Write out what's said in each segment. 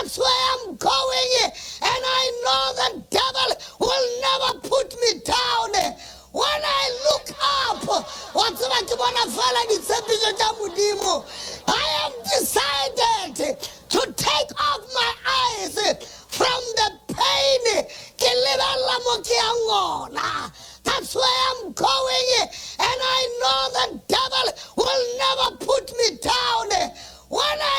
That's where I'm going. And I know the devil will never put me down. When I look up, wa tseba ke bona fela. I am decided to take off my eyes from the pain mo. That's where I'm going. And I know the devil will never put me down. When I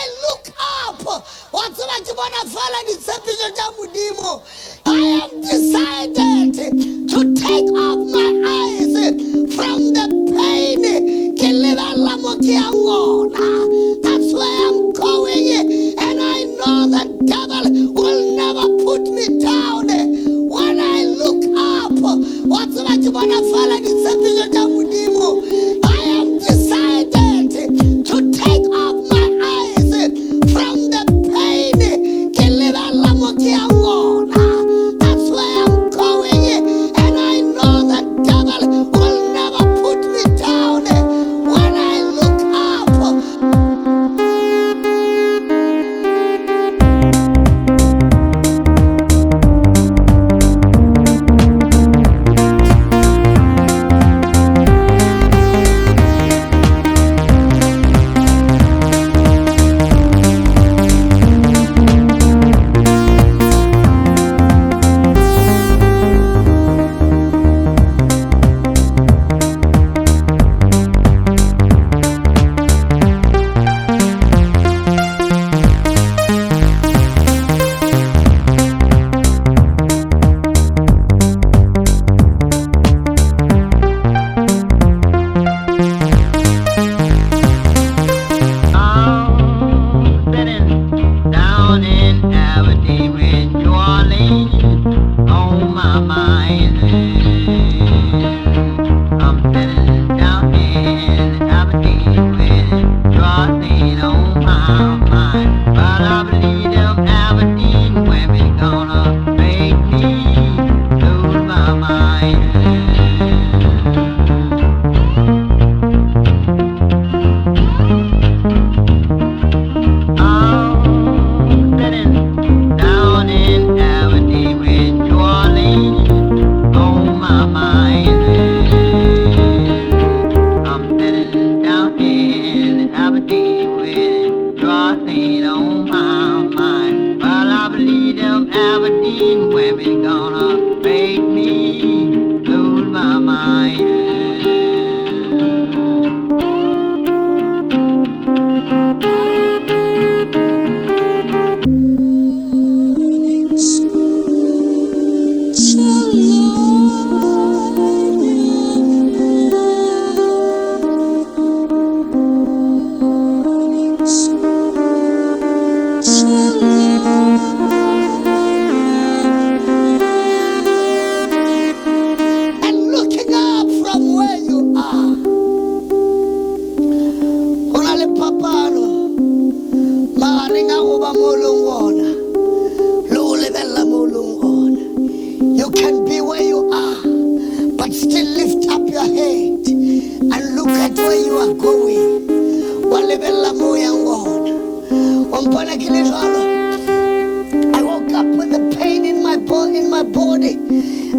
I am decided to take off my eyes from the pain ke lebelela mo. Aberdeen women gonna make me lose my mind. and Can be where you are, but still lift up your head and look at where you are going. Wa lebelela mo o yang gona. Wa mpona ke le jwalo? I woke up with a pain in my bo- in my body,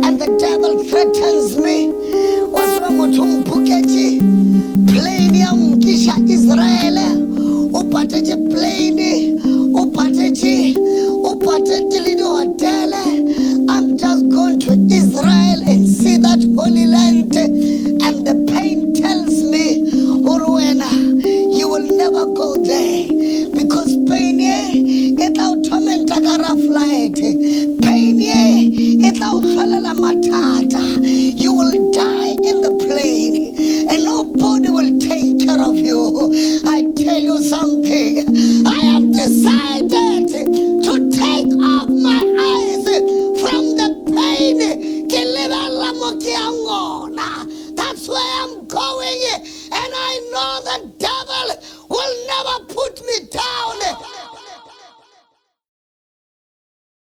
and the devil threatens me. With Mpuketi? Plane ya Israel. Upatete plane, upatete, upatete that holy land. And the pain tells me, Uruena, you will never go there. Because pain, yeah, it's a flight Pain, yeah, it's our going. And I know the devil will never